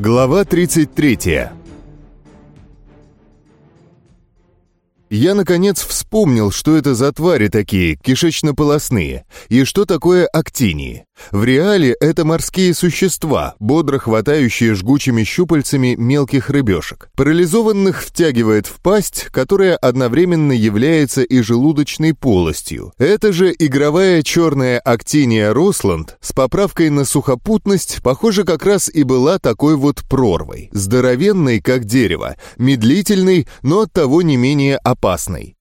Глава 33 Я, наконец, вспомнил, что это за твари такие, кишечно-полосные, и что такое актинии. В реале это морские существа, бодро хватающие жгучими щупальцами мелких рыбешек. Парализованных втягивает в пасть, которая одновременно является и желудочной полостью. Это же игровая черная актиния Росланд с поправкой на сухопутность, похоже, как раз и была такой вот прорвой. Здоровенной, как дерево, медлительной, но оттого не менее опасной.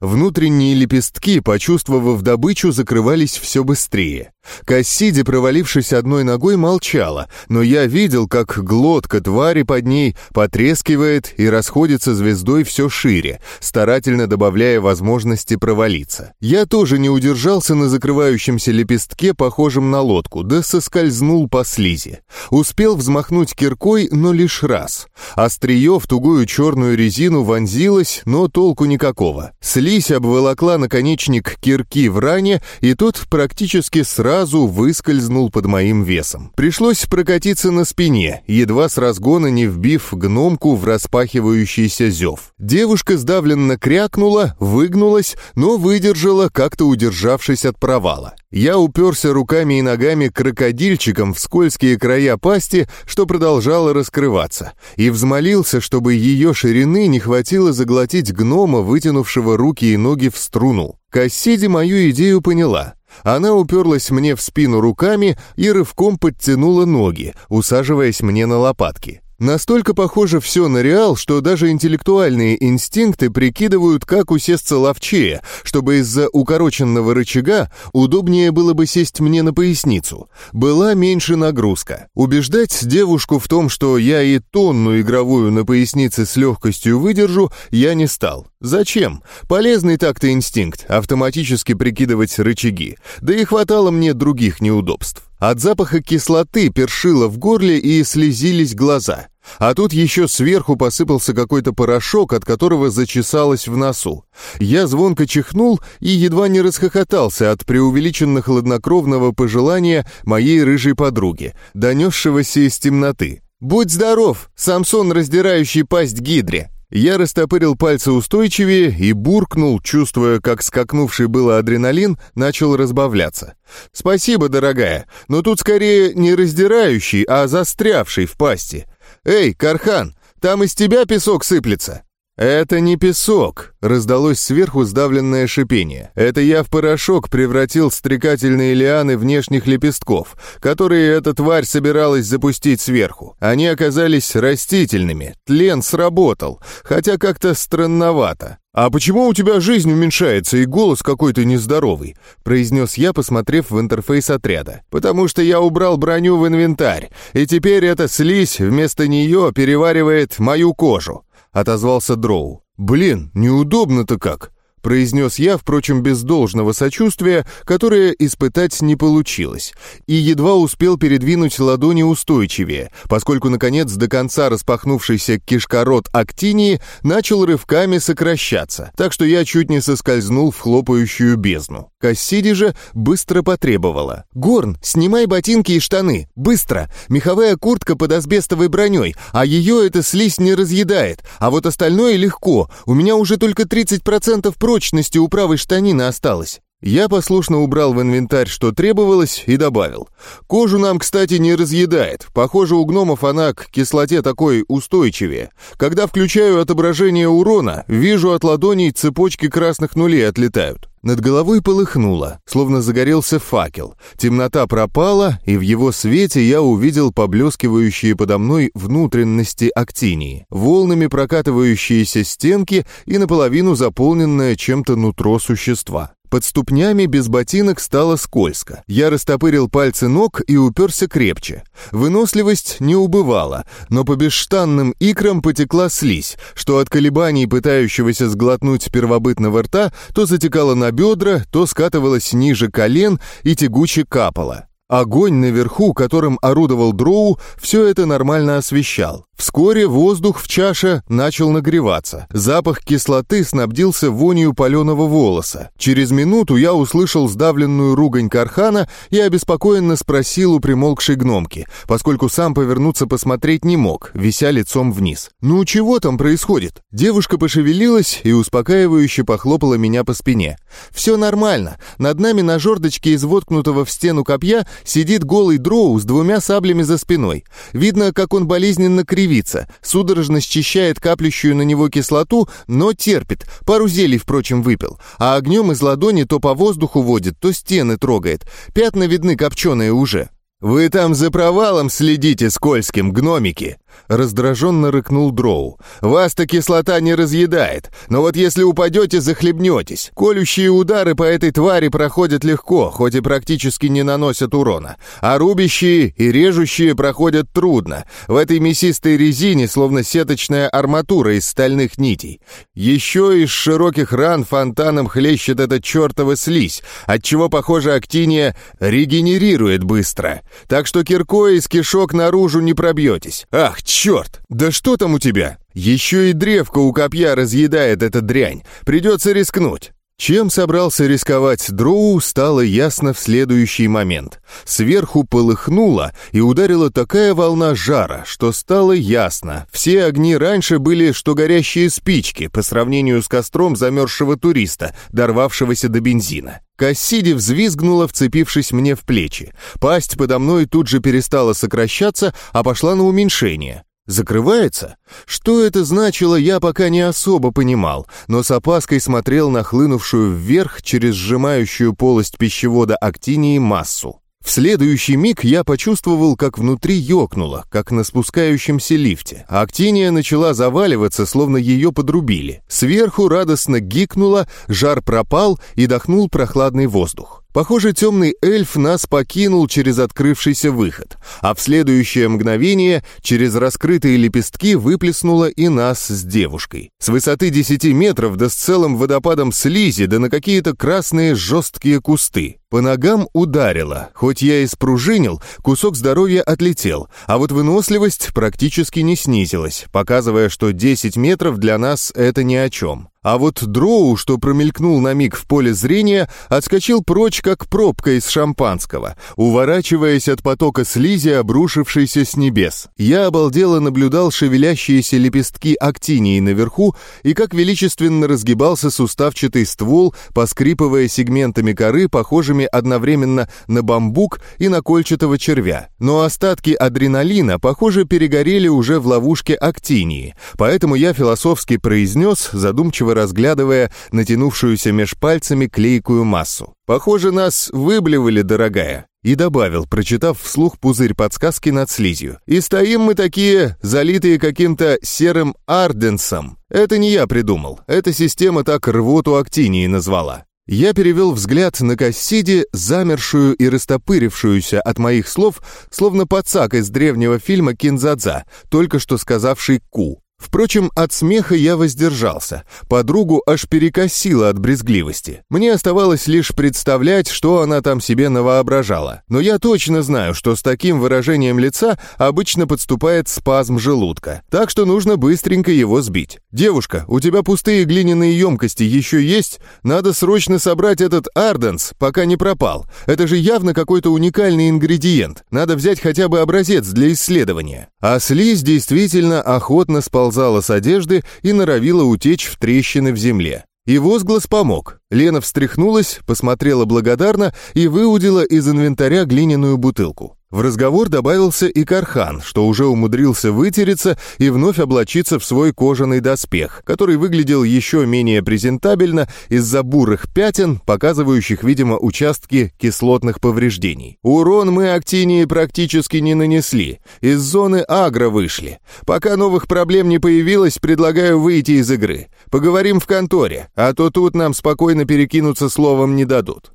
Внутренние лепестки, почувствовав добычу, закрывались все быстрее. Кассиди, провалившись одной ногой, молчала, но я видел, как глотка твари под ней потрескивает и расходится звездой все шире, старательно добавляя возможности провалиться. Я тоже не удержался на закрывающемся лепестке, похожем на лодку, да соскользнул по слизи. Успел взмахнуть киркой, но лишь раз. Острие в тугую черную резину вонзилось, но толку никакого. Слизь обволокла наконечник кирки в ране, и тот практически сразу сразу выскользнул под моим весом. Пришлось прокатиться на спине, едва с разгона не вбив гномку в распахивающийся зев. Девушка сдавленно крякнула, выгнулась, но выдержала, как-то удержавшись от провала. Я уперся руками и ногами крокодильчиком в скользкие края пасти, что продолжало раскрываться, и взмолился, чтобы ее ширины не хватило заглотить гнома, вытянувшего руки и ноги в струну. Кассиди мою идею поняла. Она уперлась мне в спину руками и рывком подтянула ноги, усаживаясь мне на лопатки. Настолько похоже все на реал, что даже интеллектуальные инстинкты прикидывают, как усесться ловчее, чтобы из-за укороченного рычага удобнее было бы сесть мне на поясницу. Была меньше нагрузка. Убеждать девушку в том, что я и тонну игровую на пояснице с легкостью выдержу, я не стал. Зачем? Полезный так-то инстинкт, автоматически прикидывать рычаги. Да и хватало мне других неудобств. От запаха кислоты першило в горле и слезились глаза. А тут еще сверху посыпался какой-то порошок, от которого зачесалось в носу. Я звонко чихнул и едва не расхохотался от преувеличенно хладнокровного пожелания моей рыжей подруги, донесшегося из темноты. «Будь здоров, Самсон, раздирающий пасть гидре!» Я растопырил пальцы устойчивее и буркнул, чувствуя, как скакнувший было адреналин начал разбавляться. «Спасибо, дорогая, но тут скорее не раздирающий, а застрявший в пасти. Эй, Кархан, там из тебя песок сыплется!» «Это не песок», — раздалось сверху сдавленное шипение. «Это я в порошок превратил стрекательные лианы внешних лепестков, которые эта тварь собиралась запустить сверху. Они оказались растительными, тлен сработал, хотя как-то странновато. «А почему у тебя жизнь уменьшается и голос какой-то нездоровый?» — произнес я, посмотрев в интерфейс отряда. «Потому что я убрал броню в инвентарь, и теперь эта слизь вместо нее переваривает мою кожу. — отозвался Дроу. «Блин, неудобно-то как!» — произнес я, впрочем, без должного сочувствия, которое испытать не получилось, и едва успел передвинуть ладони устойчивее, поскольку, наконец, до конца распахнувшийся кишкород актинии начал рывками сокращаться, так что я чуть не соскользнул в хлопающую бездну. Кассиди же быстро потребовала. «Горн, снимай ботинки и штаны! Быстро! Меховая куртка под асбестовой броней, а ее эта слизь не разъедает, а вот остальное легко, у меня уже только 30% прочности у правой штанины осталось». Я послушно убрал в инвентарь, что требовалось, и добавил. Кожу нам, кстати, не разъедает. Похоже, у гномов она к кислоте такой устойчивее. Когда включаю отображение урона, вижу от ладоней цепочки красных нулей отлетают. Над головой полыхнуло, словно загорелся факел. Темнота пропала, и в его свете я увидел поблескивающие подо мной внутренности актинии, волнами прокатывающиеся стенки и наполовину заполненное чем-то нутро существа. Под ступнями без ботинок стало скользко. Я растопырил пальцы ног и уперся крепче. Выносливость не убывала, но по бесштанным икрам потекла слизь, что от колебаний пытающегося сглотнуть первобытного рта то затекала на бедра, то скатывалась ниже колен и тягуче капала. Огонь наверху, которым орудовал дроу, все это нормально освещал. Вскоре воздух в чаше начал нагреваться. Запах кислоты снабдился вонью паленого волоса. Через минуту я услышал сдавленную ругань Кархана и обеспокоенно спросил у примолкшей гномки, поскольку сам повернуться посмотреть не мог, вися лицом вниз. «Ну чего там происходит?» Девушка пошевелилась и успокаивающе похлопала меня по спине. «Все нормально. Над нами на жердочке из воткнутого в стену копья сидит голый дроу с двумя саблями за спиной. Видно, как он болезненно кривит кривится, судорожно счищает каплющую на него кислоту, но терпит, пару зелий, впрочем, выпил, а огнем из ладони то по воздуху водит, то стены трогает. Пятна видны копченые уже. «Вы там за провалом следите скользким, гномики!» Раздраженно рыкнул Дроу. «Вас-то кислота не разъедает, но вот если упадете, захлебнетесь. Колющие удары по этой твари проходят легко, хоть и практически не наносят урона. А рубящие и режущие проходят трудно. В этой мясистой резине словно сеточная арматура из стальных нитей. Еще из широких ран фонтаном хлещет эта чертова слизь, отчего, похоже, актиния регенерирует быстро. Так что киркой из кишок наружу не пробьетесь. Ах, черт! Да что там у тебя? Еще и древко у копья разъедает эта дрянь. Придется рискнуть. Чем собрался рисковать Дроу, стало ясно в следующий момент. Сверху полыхнуло, и ударила такая волна жара, что стало ясно. Все огни раньше были, что горящие спички, по сравнению с костром замерзшего туриста, дорвавшегося до бензина. Кассиди взвизгнула, вцепившись мне в плечи. Пасть подо мной тут же перестала сокращаться, а пошла на уменьшение. Закрывается? Что это значило, я пока не особо понимал, но с опаской смотрел на хлынувшую вверх через сжимающую полость пищевода актинии массу. В следующий миг я почувствовал, как внутри ёкнуло, как на спускающемся лифте. Актиния начала заваливаться, словно ее подрубили. Сверху радостно гикнуло, жар пропал и дохнул прохладный воздух. Похоже, темный эльф нас покинул через открывшийся выход, а в следующее мгновение через раскрытые лепестки выплеснуло и нас с девушкой. С высоты 10 метров да с целым водопадом слизи да на какие-то красные жесткие кусты. По ногам ударило. Хоть я и спружинил, кусок здоровья отлетел, а вот выносливость практически не снизилась, показывая, что 10 метров для нас это ни о чем. А вот дроу, что промелькнул на миг в поле зрения, отскочил прочь, как пробка из шампанского, уворачиваясь от потока слизи, обрушившейся с небес. Я обалдело наблюдал шевелящиеся лепестки актинии наверху и как величественно разгибался суставчатый ствол, поскрипывая сегментами коры, похожими одновременно на бамбук и на кольчатого червя. Но остатки адреналина, похоже, перегорели уже в ловушке актинии, поэтому я философски произнес, задумчиво разглядывая натянувшуюся меж пальцами клейкую массу. «Похоже, нас выблевали, дорогая». И добавил, прочитав вслух пузырь подсказки над слизью. «И стоим мы такие, залитые каким-то серым арденсом. Это не я придумал. Эта система так рвоту актинии назвала». Я перевел взгляд на Кассиди, замершую и растопырившуюся от моих слов, словно пацак из древнего фильма «Кинзадза», только что сказавший «ку». Впрочем, от смеха я воздержался. Подругу аж перекосило от брезгливости. Мне оставалось лишь представлять, что она там себе навоображала. Но я точно знаю, что с таким выражением лица обычно подступает спазм желудка. Так что нужно быстренько его сбить. «Девушка, у тебя пустые глиняные емкости еще есть? Надо срочно собрать этот арденс, пока не пропал. Это же явно какой-то уникальный ингредиент. Надо взять хотя бы образец для исследования». А слизь действительно охотно сползла сползала с одежды и норовила утечь в трещины в земле. И возглас помог. Лена встряхнулась, посмотрела благодарно и выудила из инвентаря глиняную бутылку. В разговор добавился и Кархан, что уже умудрился вытереться и вновь облачиться в свой кожаный доспех, который выглядел еще менее презентабельно из-за бурых пятен, показывающих, видимо, участки кислотных повреждений. Урон мы Актинии практически не нанесли, из зоны агро вышли. Пока новых проблем не появилось, предлагаю выйти из игры. Поговорим в конторе, а то тут нам спокойно перекинуться словом не дадут.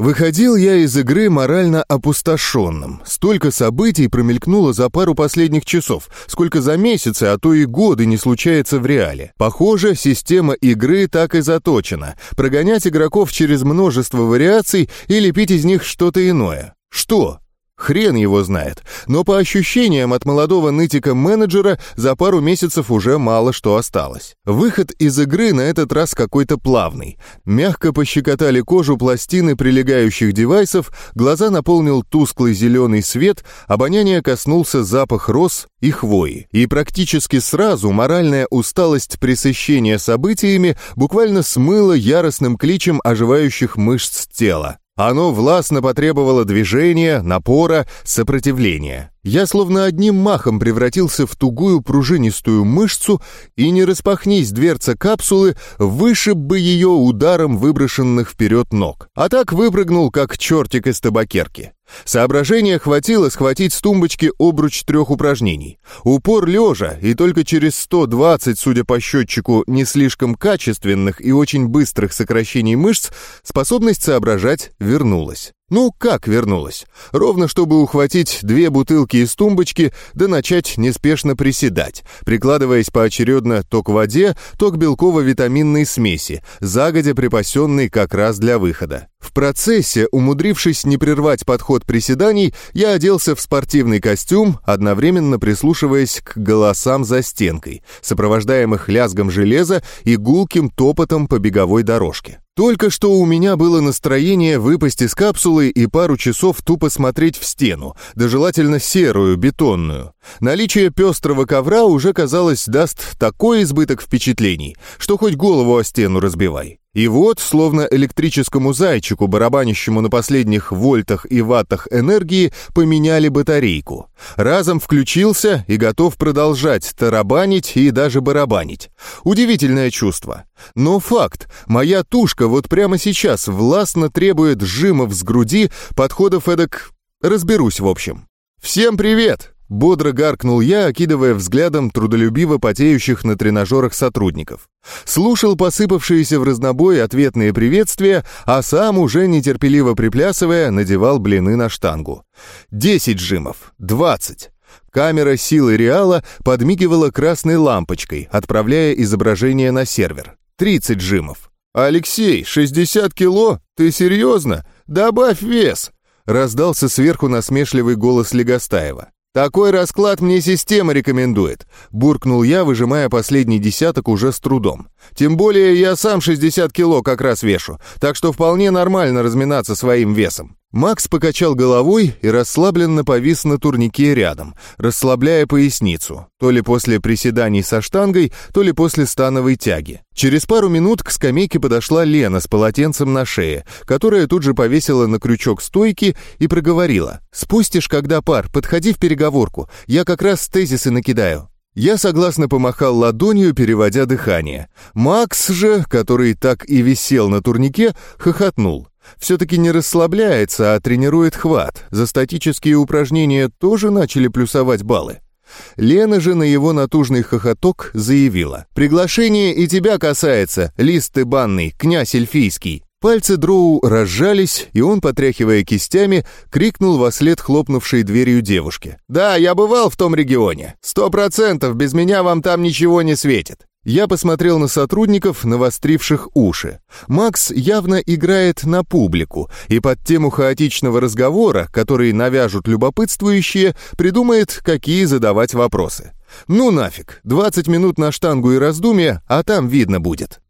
Выходил я из игры морально опустошенным. Столько событий промелькнуло за пару последних часов, сколько за месяцы, а то и годы не случается в реале. Похоже, система игры так и заточена. Прогонять игроков через множество вариаций и лепить из них что-то иное. Что? Хрен его знает. Но по ощущениям от молодого нытика-менеджера за пару месяцев уже мало что осталось. Выход из игры на этот раз какой-то плавный. Мягко пощекотали кожу пластины прилегающих девайсов, глаза наполнил тусклый зеленый свет, обоняние коснулся запах роз и хвои. И практически сразу моральная усталость пресыщения событиями буквально смыла яростным кличем оживающих мышц тела. Оно властно потребовало движения, напора, сопротивления. Я словно одним махом превратился в тугую пружинистую мышцу, и не распахнись дверца капсулы, вышиб бы ее ударом выброшенных вперед ног. А так выпрыгнул, как чертик из табакерки. Соображения хватило схватить с тумбочки обруч трех упражнений. Упор лежа, и только через 120, судя по счетчику, не слишком качественных и очень быстрых сокращений мышц, способность соображать вернулась. Ну, как вернулась? Ровно чтобы ухватить две бутылки из тумбочки, да начать неспешно приседать, прикладываясь поочередно то к воде, то к белково-витаминной смеси, загодя припасенной как раз для выхода. В процессе, умудрившись не прервать подход приседаний, я оделся в спортивный костюм, одновременно прислушиваясь к голосам за стенкой, сопровождаемых лязгом железа и гулким топотом по беговой дорожке. Только что у меня было настроение выпасть из капсулы и пару часов тупо смотреть в стену, да желательно серую, бетонную. Наличие пестрого ковра уже, казалось, даст такой избыток впечатлений, что хоть голову о стену разбивай. И вот, словно электрическому зайчику, барабанящему на последних вольтах и ваттах энергии, поменяли батарейку. Разом включился и готов продолжать тарабанить и даже барабанить. Удивительное чувство. Но факт, моя тушка вот прямо сейчас властно требует сжимов с груди, подходов эдак... Разберусь, в общем. «Всем привет!» Бодро гаркнул я, окидывая взглядом трудолюбиво потеющих на тренажерах сотрудников. Слушал посыпавшиеся в разнобой ответные приветствия, а сам, уже нетерпеливо приплясывая, надевал блины на штангу. Десять жимов, двадцать. Камера силы Реала подмигивала красной лампочкой, отправляя изображение на сервер. Тридцать жимов. «Алексей, шестьдесят кило? Ты серьезно? Добавь вес!» Раздался сверху насмешливый голос Легостаева. «Такой расклад мне система рекомендует», — буркнул я, выжимая последний десяток уже с трудом. «Тем более я сам 60 кило как раз вешу, так что вполне нормально разминаться своим весом». Макс покачал головой и расслабленно повис на турнике рядом, расслабляя поясницу, то ли после приседаний со штангой, то ли после становой тяги. Через пару минут к скамейке подошла Лена с полотенцем на шее, которая тут же повесила на крючок стойки и проговорила. «Спустишь, когда пар, подходи в переговорку, я как раз тезисы накидаю». Я согласно помахал ладонью, переводя дыхание. Макс же, который так и висел на турнике, хохотнул. Все-таки не расслабляется, а тренирует хват. За статические упражнения тоже начали плюсовать баллы. Лена же на его натужный хохоток заявила. «Приглашение и тебя касается, лист ты банный, князь эльфийский». Пальцы Дроу разжались, и он, потряхивая кистями, крикнул во след хлопнувшей дверью девушке. «Да, я бывал в том регионе. Сто процентов, без меня вам там ничего не светит». Я посмотрел на сотрудников, навостривших уши. Макс явно играет на публику, и под тему хаотичного разговора, который навяжут любопытствующие, придумает, какие задавать вопросы. Ну нафиг, 20 минут на штангу и раздумья, а там видно будет.